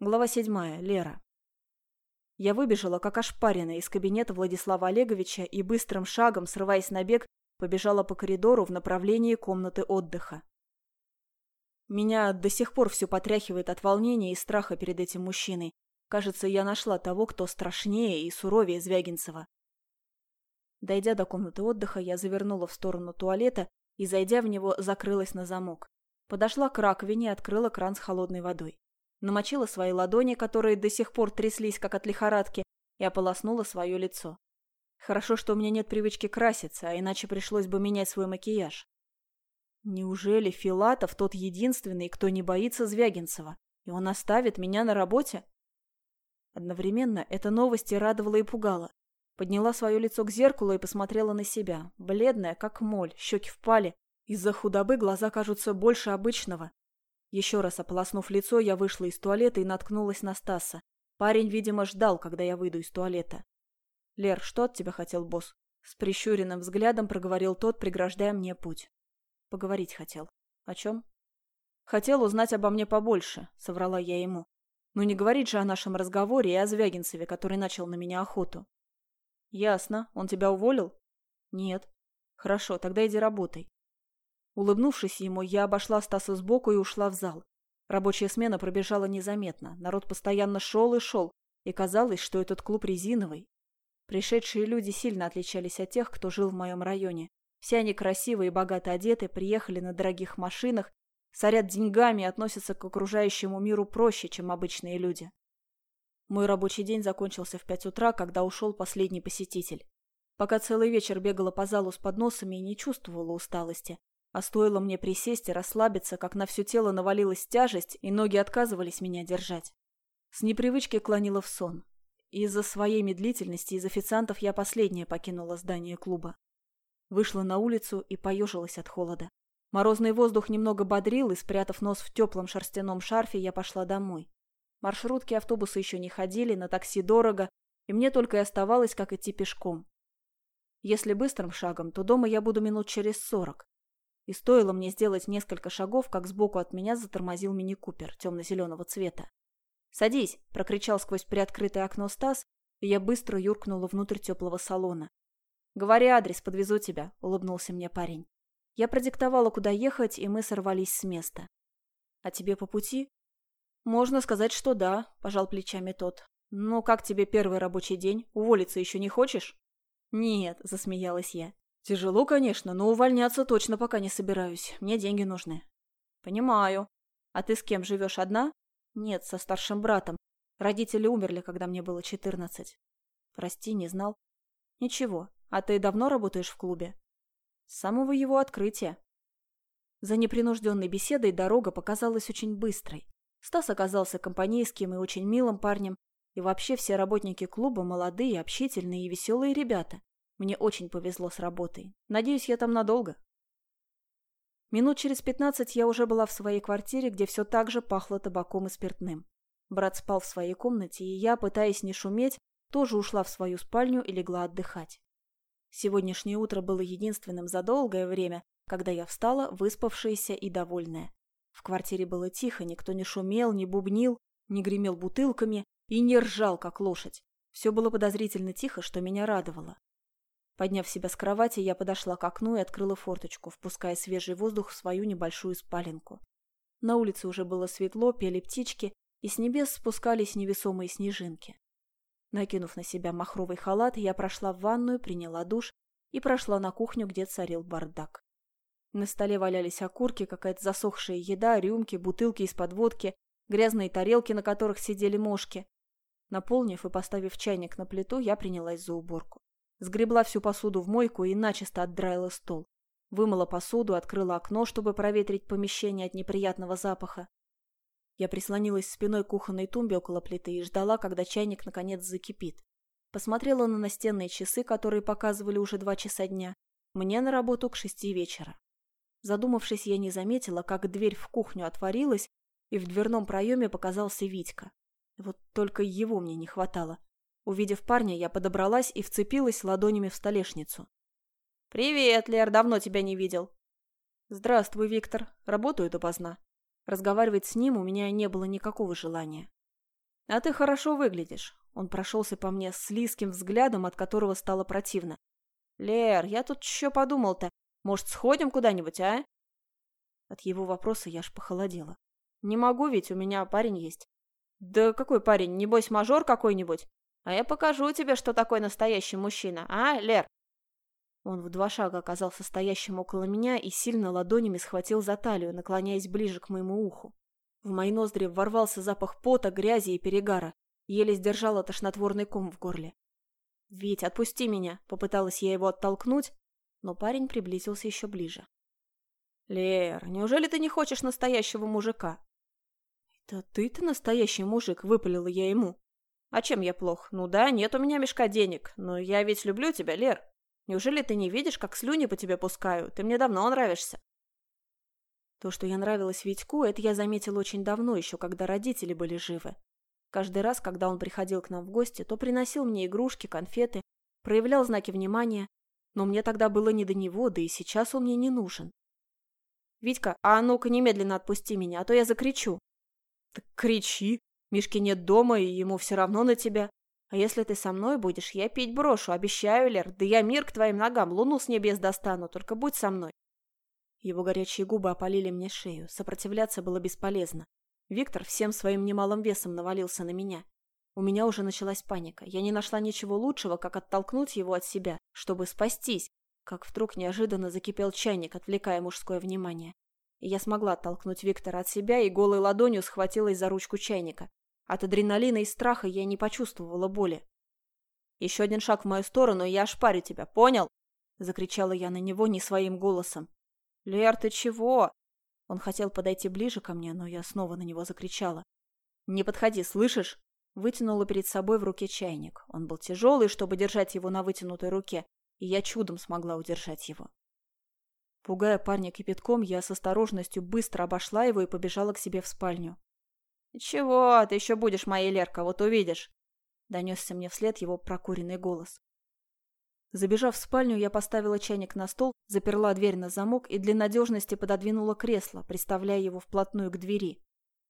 Глава седьмая. Лера. Я выбежала, как ошпаренная, из кабинета Владислава Олеговича и быстрым шагом, срываясь на бег, побежала по коридору в направлении комнаты отдыха. Меня до сих пор все потряхивает от волнения и страха перед этим мужчиной. Кажется, я нашла того, кто страшнее и суровее Звягинцева. Дойдя до комнаты отдыха, я завернула в сторону туалета и, зайдя в него, закрылась на замок. Подошла к раковине и открыла кран с холодной водой намочила свои ладони, которые до сих пор тряслись, как от лихорадки, и ополоснула свое лицо. Хорошо, что у меня нет привычки краситься, а иначе пришлось бы менять свой макияж. Неужели Филатов тот единственный, кто не боится Звягинцева, и он оставит меня на работе? Одновременно эта новость и радовала и пугала. Подняла свое лицо к зеркалу и посмотрела на себя. Бледная, как моль, щеки впали. Из-за худобы глаза кажутся больше обычного. Еще раз ополоснув лицо, я вышла из туалета и наткнулась на Стаса. Парень, видимо, ждал, когда я выйду из туалета. «Лер, что от тебя хотел босс?» С прищуренным взглядом проговорил тот, преграждая мне путь. Поговорить хотел. О чем? Хотел узнать обо мне побольше, соврала я ему. Ну не говорить же о нашем разговоре и о Звягинцеве, который начал на меня охоту. Ясно. Он тебя уволил? Нет. Хорошо, тогда иди работай. Улыбнувшись ему, я обошла Стаса сбоку и ушла в зал. Рабочая смена пробежала незаметно. Народ постоянно шел и шел, и казалось, что этот клуб резиновый. Пришедшие люди сильно отличались от тех, кто жил в моем районе. Все они красивые и богато одеты, приехали на дорогих машинах, сорят деньгами и относятся к окружающему миру проще, чем обычные люди. Мой рабочий день закончился в пять утра, когда ушел последний посетитель. Пока целый вечер бегала по залу с подносами и не чувствовала усталости, а стоило мне присесть и расслабиться, как на все тело навалилась тяжесть, и ноги отказывались меня держать. С непривычки клонила в сон. Из-за своей медлительности из официантов я последняя покинула здание клуба. Вышла на улицу и поежилась от холода. Морозный воздух немного бодрил, и, спрятав нос в теплом шерстяном шарфе, я пошла домой. Маршрутки автобусы еще не ходили, на такси дорого, и мне только и оставалось, как идти пешком. Если быстрым шагом, то дома я буду минут через сорок. И стоило мне сделать несколько шагов, как сбоку от меня затормозил мини-купер темно-зеленого цвета. «Садись!» – прокричал сквозь приоткрытое окно Стас, и я быстро юркнула внутрь теплого салона. «Говори адрес, подвезу тебя», – улыбнулся мне парень. Я продиктовала, куда ехать, и мы сорвались с места. «А тебе по пути?» «Можно сказать, что да», – пожал плечами тот. «Ну, как тебе первый рабочий день? Уволиться еще не хочешь?» «Нет», – засмеялась я. Тяжело, конечно, но увольняться точно пока не собираюсь. Мне деньги нужны. Понимаю. А ты с кем живешь одна? Нет, со старшим братом. Родители умерли, когда мне было четырнадцать. Прости, не знал. Ничего. А ты давно работаешь в клубе? С самого его открытия. За непринужденной беседой дорога показалась очень быстрой. Стас оказался компанейским и очень милым парнем, и вообще все работники клуба молодые, общительные и веселые ребята. Мне очень повезло с работой. Надеюсь, я там надолго. Минут через пятнадцать я уже была в своей квартире, где все так же пахло табаком и спиртным. Брат спал в своей комнате, и я, пытаясь не шуметь, тоже ушла в свою спальню и легла отдыхать. Сегодняшнее утро было единственным за долгое время, когда я встала, выспавшаяся и довольная. В квартире было тихо, никто не шумел, не бубнил, не гремел бутылками и не ржал, как лошадь. Все было подозрительно тихо, что меня радовало. Подняв себя с кровати, я подошла к окну и открыла форточку, впуская свежий воздух в свою небольшую спаленку. На улице уже было светло, пели птички, и с небес спускались невесомые снежинки. Накинув на себя махровый халат, я прошла в ванную, приняла душ и прошла на кухню, где царил бардак. На столе валялись окурки, какая-то засохшая еда, рюмки, бутылки из-под водки, грязные тарелки, на которых сидели мошки. Наполнив и поставив чайник на плиту, я принялась за уборку. Сгребла всю посуду в мойку и начисто отдраила стол. Вымыла посуду, открыла окно, чтобы проветрить помещение от неприятного запаха. Я прислонилась спиной к кухонной тумбе около плиты и ждала, когда чайник наконец закипит. Посмотрела на настенные часы, которые показывали уже два часа дня. Мне на работу к шести вечера. Задумавшись, я не заметила, как дверь в кухню отворилась, и в дверном проеме показался Витька. Вот только его мне не хватало. Увидев парня, я подобралась и вцепилась ладонями в столешницу. «Привет, Лер, давно тебя не видел». «Здравствуй, Виктор. Работаю допоздна». Разговаривать с ним у меня не было никакого желания. А ты хорошо выглядишь. Он прошелся по мне с лиским взглядом, от которого стало противно. Лер, я тут еще подумал-то. Может, сходим куда-нибудь, а? От его вопроса я аж похолодела. Не могу ведь, у меня парень есть. Да какой парень, небось мажор какой-нибудь? А я покажу тебе, что такой настоящий мужчина, а, Лер? Он в два шага оказался стоящим около меня и сильно ладонями схватил за талию, наклоняясь ближе к моему уху. В мои ноздри ворвался запах пота, грязи и перегара. Еле сдержала тошнотворный ком в горле. «Вить, отпусти меня!» — попыталась я его оттолкнуть, но парень приблизился еще ближе. «Лер, неужели ты не хочешь настоящего мужика?» «Это ты-то настоящий мужик», — выпалила я ему. «А чем я плох? Ну да, нет у меня мешка денег, но я ведь люблю тебя, Лер. Неужели ты не видишь, как слюни по тебе пускаю? Ты мне давно нравишься». То, что я нравилась Витьку, это я заметила очень давно, еще когда родители были живы. Каждый раз, когда он приходил к нам в гости, то приносил мне игрушки, конфеты, проявлял знаки внимания, но мне тогда было не до него, да и сейчас он мне не нужен. «Витька, а ну-ка немедленно отпусти меня, а то я закричу». «Так кричи. Мишки нет дома, и ему все равно на тебя. А если ты со мной будешь, я пить брошу, обещаю, Лер. Да я мир к твоим ногам, луну с небес достану, только будь со мной». Его горячие губы опалили мне шею. Сопротивляться было бесполезно. Виктор всем своим немалым весом навалился на меня. У меня уже началась паника. Я не нашла ничего лучшего, как оттолкнуть его от себя, чтобы спастись, как вдруг неожиданно закипел чайник, отвлекая мужское внимание. И я смогла оттолкнуть Виктора от себя и голой ладонью схватилась за ручку чайника. От адреналина и страха я не почувствовала боли. «Еще один шаг в мою сторону, и я ошпарю тебя, понял?» — закричала я на него не своим голосом. «Лер, ты чего?» Он хотел подойти ближе ко мне, но я снова на него закричала. «Не подходи, слышишь?» Вытянула перед собой в руке чайник. Он был тяжелый, чтобы держать его на вытянутой руке, и я чудом смогла удержать его. Пугая парня кипятком, я с осторожностью быстро обошла его и побежала к себе в спальню. «Чего? Ты еще будешь моей Лерка, вот увидишь!» Донесся мне вслед его прокуренный голос. Забежав в спальню, я поставила чайник на стол, заперла дверь на замок и для надежности пододвинула кресло, приставляя его вплотную к двери.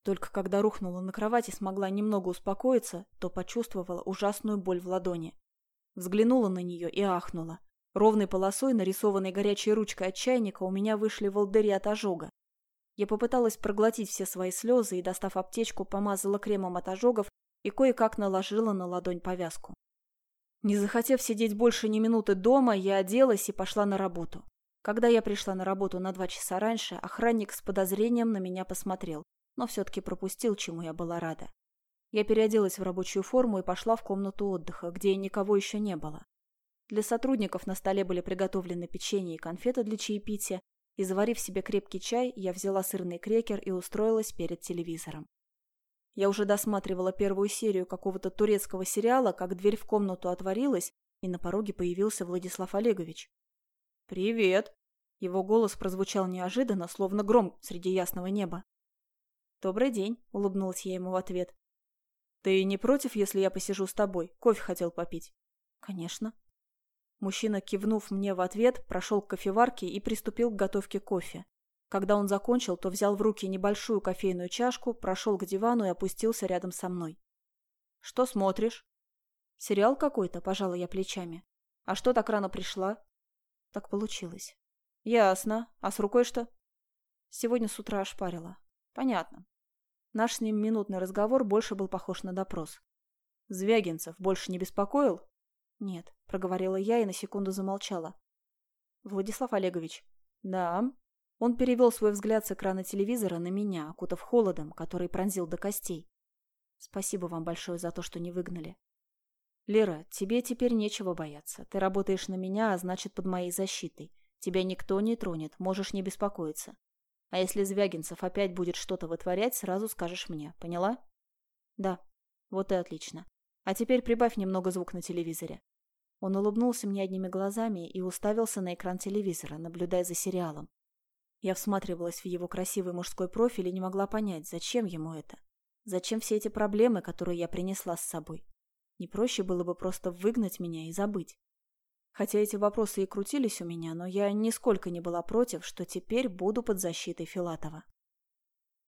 Только когда рухнула на кровать и смогла немного успокоиться, то почувствовала ужасную боль в ладони. Взглянула на нее и ахнула. Ровной полосой, нарисованной горячей ручкой от чайника, у меня вышли волдыри от ожога. Я попыталась проглотить все свои слезы и, достав аптечку, помазала кремом от ожогов и кое-как наложила на ладонь повязку. Не захотев сидеть больше ни минуты дома, я оделась и пошла на работу. Когда я пришла на работу на два часа раньше, охранник с подозрением на меня посмотрел, но все-таки пропустил, чему я была рада. Я переоделась в рабочую форму и пошла в комнату отдыха, где никого еще не было. Для сотрудников на столе были приготовлены печенье и конфеты для чаепития, и заварив себе крепкий чай, я взяла сырный крекер и устроилась перед телевизором. Я уже досматривала первую серию какого-то турецкого сериала, как дверь в комнату отворилась, и на пороге появился Владислав Олегович. «Привет!» Его голос прозвучал неожиданно, словно гром среди ясного неба. «Добрый день», — улыбнулась я ему в ответ. «Ты не против, если я посижу с тобой? Кофе хотел попить». «Конечно». Мужчина, кивнув мне в ответ, прошел к кофеварке и приступил к готовке кофе. Когда он закончил, то взял в руки небольшую кофейную чашку, прошел к дивану и опустился рядом со мной. «Что смотришь?» «Сериал какой-то», – пожала я плечами. «А что так рано пришла?» «Так получилось». «Ясно. А с рукой что?» «Сегодня с утра ошпарила». «Понятно». Наш с ним минутный разговор больше был похож на допрос. «Звягинцев больше не беспокоил?» «Нет», – проговорила я и на секунду замолчала. «Владислав Олегович». «Да». Он перевел свой взгляд с экрана телевизора на меня, окутав холодом, который пронзил до костей. Спасибо вам большое за то, что не выгнали. Лера, тебе теперь нечего бояться. Ты работаешь на меня, а значит, под моей защитой. Тебя никто не тронет, можешь не беспокоиться. А если Звягинцев опять будет что-то вытворять, сразу скажешь мне. Поняла? Да. Вот и отлично. А теперь прибавь немного звук на телевизоре. Он улыбнулся мне одними глазами и уставился на экран телевизора, наблюдая за сериалом. Я всматривалась в его красивый мужской профиль и не могла понять, зачем ему это. Зачем все эти проблемы, которые я принесла с собой? Не проще было бы просто выгнать меня и забыть. Хотя эти вопросы и крутились у меня, но я нисколько не была против, что теперь буду под защитой Филатова.